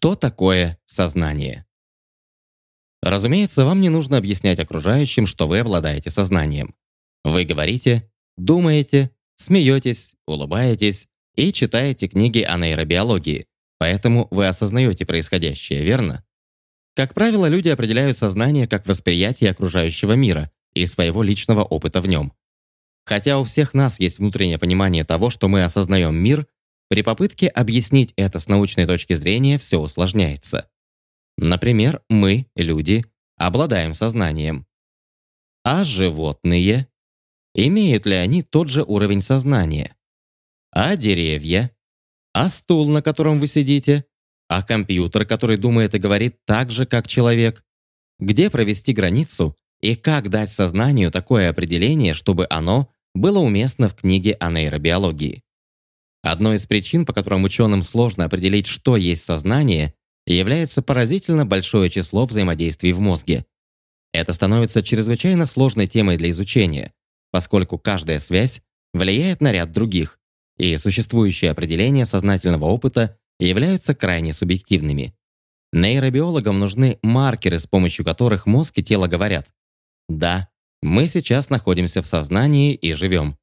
Что такое сознание? Разумеется, вам не нужно объяснять окружающим, что вы обладаете сознанием. Вы говорите, думаете, смеетесь, улыбаетесь и читаете книги о нейробиологии, поэтому вы осознаете происходящее, верно? Как правило, люди определяют сознание как восприятие окружающего мира и своего личного опыта в нем. Хотя у всех нас есть внутреннее понимание того, что мы осознаем мир, при попытке объяснить это с научной точки зрения все усложняется. Например, мы, люди, обладаем сознанием. А животные? Имеют ли они тот же уровень сознания? А деревья? А стул, на котором вы сидите? А компьютер, который думает и говорит так же, как человек? Где провести границу и как дать сознанию такое определение, чтобы оно было уместно в книге о нейробиологии? Одной из причин, по которым ученым сложно определить, что есть сознание, является поразительно большое число взаимодействий в мозге. Это становится чрезвычайно сложной темой для изучения, поскольку каждая связь влияет на ряд других, и существующие определения сознательного опыта являются крайне субъективными. Нейробиологам нужны маркеры, с помощью которых мозг и тело говорят «Да, мы сейчас находимся в сознании и живем».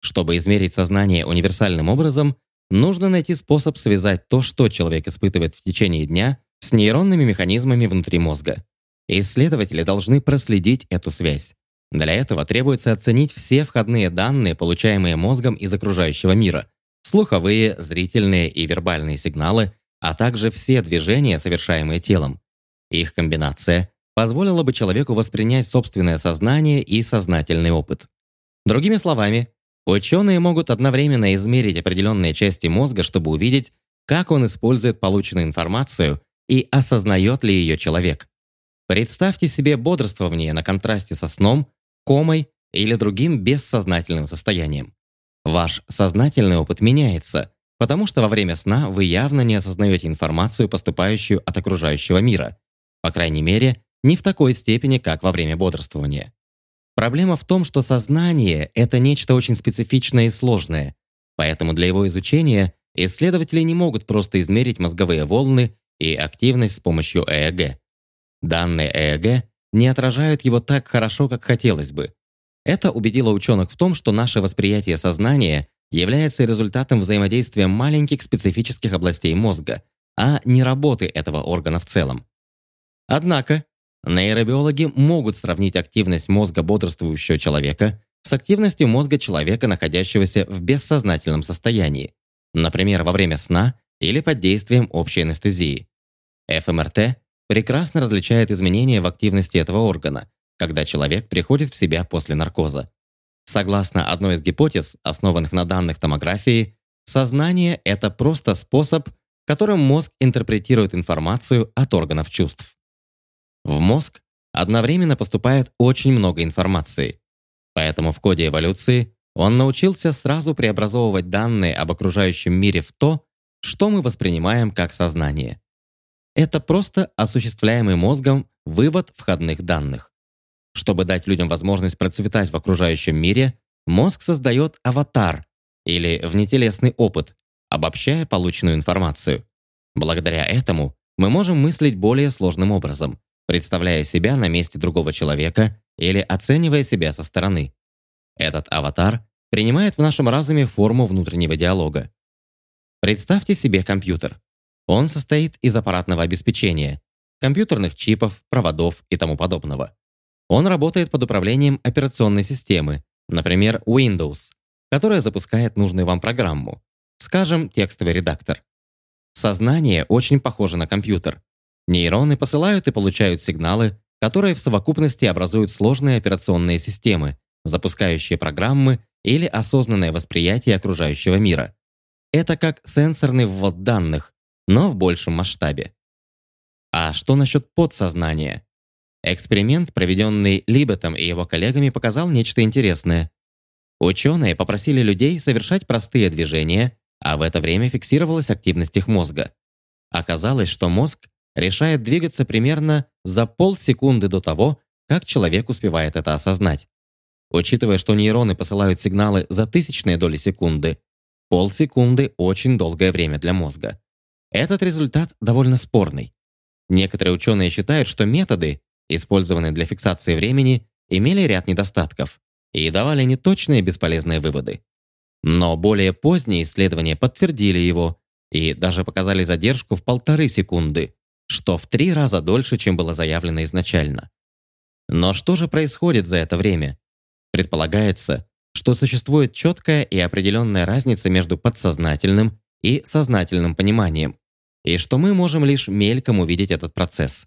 Чтобы измерить сознание универсальным образом, нужно найти способ связать то, что человек испытывает в течение дня, с нейронными механизмами внутри мозга. Исследователи должны проследить эту связь. Для этого требуется оценить все входные данные, получаемые мозгом из окружающего мира, слуховые, зрительные и вербальные сигналы, а также все движения, совершаемые телом. Их комбинация позволила бы человеку воспринять собственное сознание и сознательный опыт. Другими словами, ученые могут одновременно измерить определенные части мозга, чтобы увидеть, как он использует полученную информацию и осознает ли ее человек. Представьте себе бодрствование на контрасте со сном, комой или другим бессознательным состоянием. Ваш сознательный опыт меняется, потому что во время сна вы явно не осознаете информацию, поступающую от окружающего мира. По крайней мере, не в такой степени, как во время бодрствования. Проблема в том, что сознание — это нечто очень специфичное и сложное, поэтому для его изучения исследователи не могут просто измерить мозговые волны и активность с помощью ЭЭГ. Данные ЭЭГ не отражают его так хорошо, как хотелось бы, это убедило ученых в том, что наше восприятие сознания является результатом взаимодействия маленьких специфических областей мозга, а не работы этого органа в целом. Однако, нейробиологи могут сравнить активность мозга бодрствующего человека с активностью мозга человека, находящегося в бессознательном состоянии, например, во время сна или под действием общей анестезии. ФМРТ прекрасно различает изменения в активности этого органа, когда человек приходит в себя после наркоза. Согласно одной из гипотез, основанных на данных томографии, сознание — это просто способ, которым мозг интерпретирует информацию от органов чувств. В мозг одновременно поступает очень много информации, поэтому в коде эволюции он научился сразу преобразовывать данные об окружающем мире в то, что мы воспринимаем как сознание. Это просто осуществляемый мозгом вывод входных данных. Чтобы дать людям возможность процветать в окружающем мире, мозг создает аватар или внетелесный опыт, обобщая полученную информацию. Благодаря этому мы можем мыслить более сложным образом, представляя себя на месте другого человека или оценивая себя со стороны. Этот аватар принимает в нашем разуме форму внутреннего диалога. Представьте себе компьютер. Он состоит из аппаратного обеспечения, компьютерных чипов, проводов и тому подобного. Он работает под управлением операционной системы, например, Windows, которая запускает нужную вам программу, скажем, текстовый редактор. Сознание очень похоже на компьютер. Нейроны посылают и получают сигналы, которые в совокупности образуют сложные операционные системы, запускающие программы или осознанное восприятие окружающего мира. Это как сенсорный ввод данных, но в большем масштабе. А что насчет подсознания? Эксперимент, проведенный Либетом и его коллегами, показал нечто интересное. Ученые попросили людей совершать простые движения, а в это время фиксировалась активность их мозга. Оказалось, что мозг решает двигаться примерно за полсекунды до того, как человек успевает это осознать. Учитывая, что нейроны посылают сигналы за тысячные доли секунды, полсекунды – очень долгое время для мозга. этот результат довольно спорный. Некоторые ученые считают, что методы, использованные для фиксации времени, имели ряд недостатков и давали неточные бесполезные выводы. Но более поздние исследования подтвердили его и даже показали задержку в полторы секунды, что в три раза дольше, чем было заявлено изначально. Но что же происходит за это время? Предполагается, что существует четкая и определенная разница между подсознательным и сознательным пониманием, и что мы можем лишь мельком увидеть этот процесс.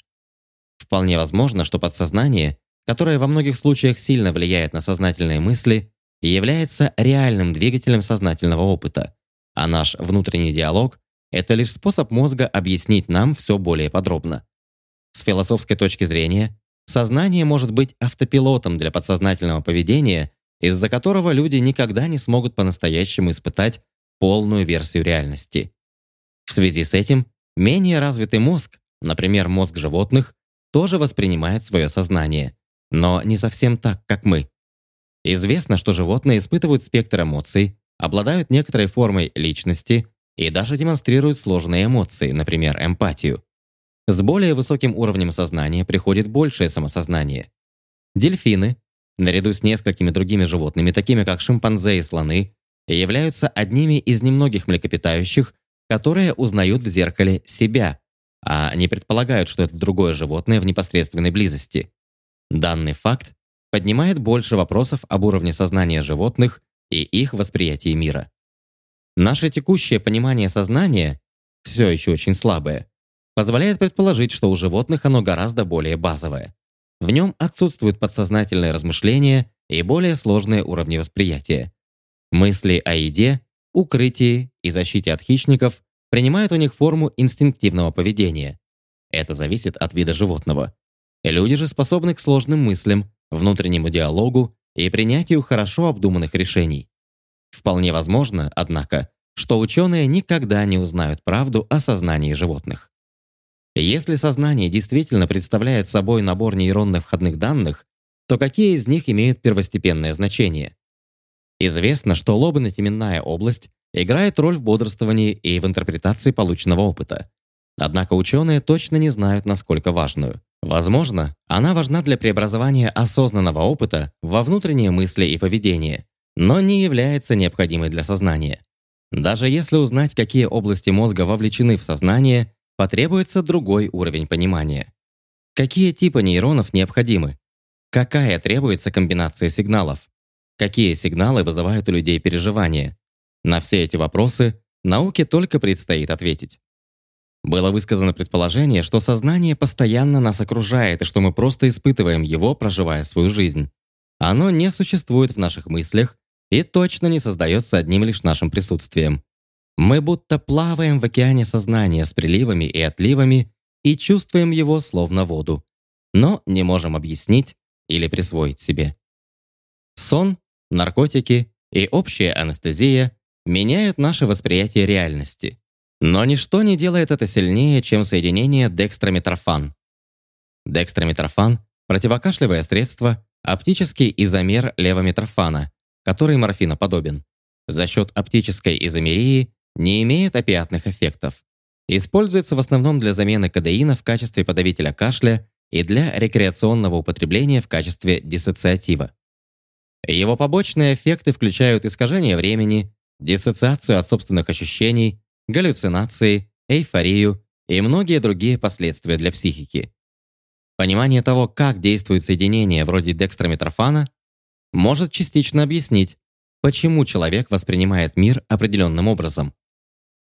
Вполне возможно, что подсознание, которое во многих случаях сильно влияет на сознательные мысли, является реальным двигателем сознательного опыта, а наш внутренний диалог — это лишь способ мозга объяснить нам все более подробно. С философской точки зрения, сознание может быть автопилотом для подсознательного поведения, из-за которого люди никогда не смогут по-настоящему испытать полную версию реальности. В связи с этим, менее развитый мозг, например, мозг животных, тоже воспринимает свое сознание, но не совсем так, как мы. Известно, что животные испытывают спектр эмоций, обладают некоторой формой личности и даже демонстрируют сложные эмоции, например, эмпатию. С более высоким уровнем сознания приходит большее самосознание. Дельфины, наряду с несколькими другими животными, такими как шимпанзе и слоны, являются одними из немногих млекопитающих, которые узнают в зеркале себя, а не предполагают, что это другое животное в непосредственной близости. Данный факт поднимает больше вопросов об уровне сознания животных и их восприятии мира. Наше текущее понимание сознания, все еще очень слабое, позволяет предположить, что у животных оно гораздо более базовое. В нем отсутствуют подсознательные размышления и более сложные уровни восприятия. Мысли о еде, укрытии и защите от хищников принимают у них форму инстинктивного поведения. Это зависит от вида животного. Люди же способны к сложным мыслям, внутреннему диалогу и принятию хорошо обдуманных решений. Вполне возможно, однако, что ученые никогда не узнают правду о сознании животных. Если сознание действительно представляет собой набор нейронных входных данных, то какие из них имеют первостепенное значение? Известно, что лобно-теменная область играет роль в бодрствовании и в интерпретации полученного опыта. Однако ученые точно не знают, насколько важную. Возможно, она важна для преобразования осознанного опыта во внутренние мысли и поведение, но не является необходимой для сознания. Даже если узнать, какие области мозга вовлечены в сознание, потребуется другой уровень понимания. Какие типы нейронов необходимы? Какая требуется комбинация сигналов? Какие сигналы вызывают у людей переживания? На все эти вопросы науке только предстоит ответить. Было высказано предположение, что сознание постоянно нас окружает и что мы просто испытываем его, проживая свою жизнь. Оно не существует в наших мыслях и точно не создается одним лишь нашим присутствием. Мы будто плаваем в океане сознания с приливами и отливами и чувствуем его словно воду, но не можем объяснить или присвоить себе. Сон, наркотики и общая анестезия меняют наше восприятие реальности. Но ничто не делает это сильнее, чем соединение декстромитрофан. Декстромитрофан – противокашлевое средство, оптический изомер левомитрофана, который морфиноподобен. За счет оптической изомерии не имеет опиатных эффектов. Используется в основном для замены кадеина в качестве подавителя кашля и для рекреационного употребления в качестве диссоциатива. Его побочные эффекты включают искажение времени, диссоциацию от собственных ощущений, галлюцинации, эйфорию и многие другие последствия для психики. Понимание того, как действуют соединения вроде декстромитрофана, может частично объяснить, почему человек воспринимает мир определенным образом.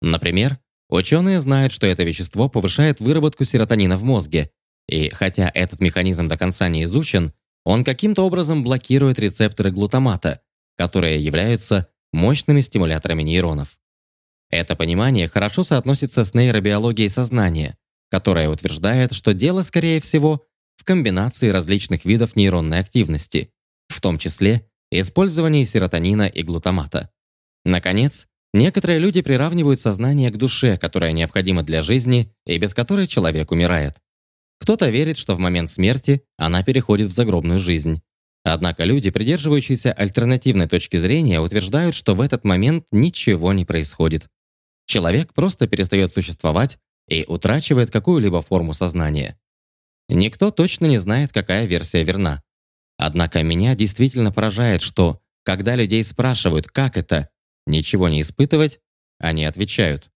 Например, ученые знают, что это вещество повышает выработку серотонина в мозге, и хотя этот механизм до конца не изучен, он каким-то образом блокирует рецепторы глутамата, которые являются мощными стимуляторами нейронов. Это понимание хорошо соотносится с нейробиологией сознания, которая утверждает, что дело, скорее всего, в комбинации различных видов нейронной активности, в том числе использовании серотонина и глутамата. Наконец, некоторые люди приравнивают сознание к душе, которая необходима для жизни и без которой человек умирает. Кто-то верит, что в момент смерти она переходит в загробную жизнь. Однако люди, придерживающиеся альтернативной точки зрения, утверждают, что в этот момент ничего не происходит. человек просто перестает существовать и утрачивает какую-либо форму сознания. Никто точно не знает, какая версия верна. Однако меня действительно поражает, что, когда людей спрашивают, как это, ничего не испытывать, они отвечают,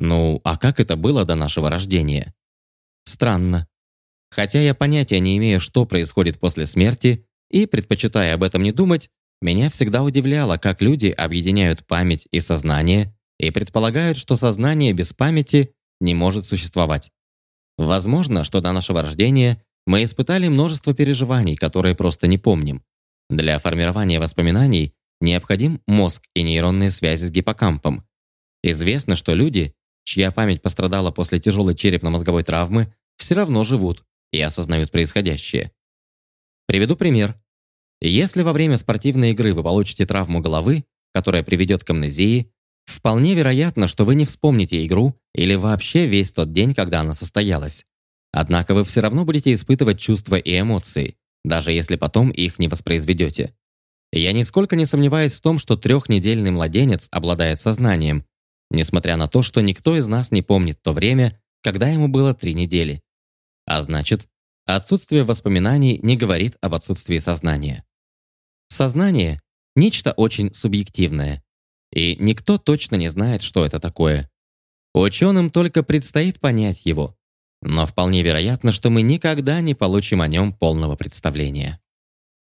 ну, а как это было до нашего рождения? Странно. Хотя я понятия не имею, что происходит после смерти, и, предпочитая об этом не думать, меня всегда удивляло, как люди объединяют память и сознание и предполагают, что сознание без памяти не может существовать. Возможно, что до нашего рождения мы испытали множество переживаний, которые просто не помним. Для формирования воспоминаний необходим мозг и нейронные связи с гиппокампом. Известно, что люди, чья память пострадала после тяжелой черепно-мозговой травмы, все равно живут и осознают происходящее. Приведу пример. Если во время спортивной игры вы получите травму головы, которая приведет к амнезии, вполне вероятно, что вы не вспомните игру или вообще весь тот день, когда она состоялась. Однако вы все равно будете испытывать чувства и эмоции, даже если потом их не воспроизведете. Я нисколько не сомневаюсь в том, что трехнедельный младенец обладает сознанием, несмотря на то, что никто из нас не помнит то время, когда ему было три недели. А значит, отсутствие воспоминаний не говорит об отсутствии сознания. Сознание — нечто очень субъективное, и никто точно не знает, что это такое. Ученым только предстоит понять его, но вполне вероятно, что мы никогда не получим о нем полного представления.